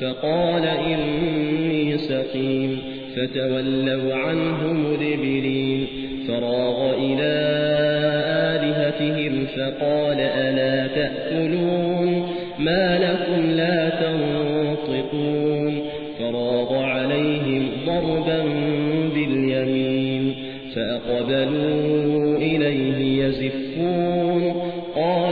فقال إني سقيم فتولوا عنه مدبرين فراغ إلى آلهتهم فقال ألا تأكلون ما لكم لا تنطقون فراغ عليهم ضربا باليمين فأقبلوا إليه يزفون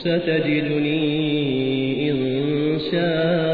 ستجدني إن شاء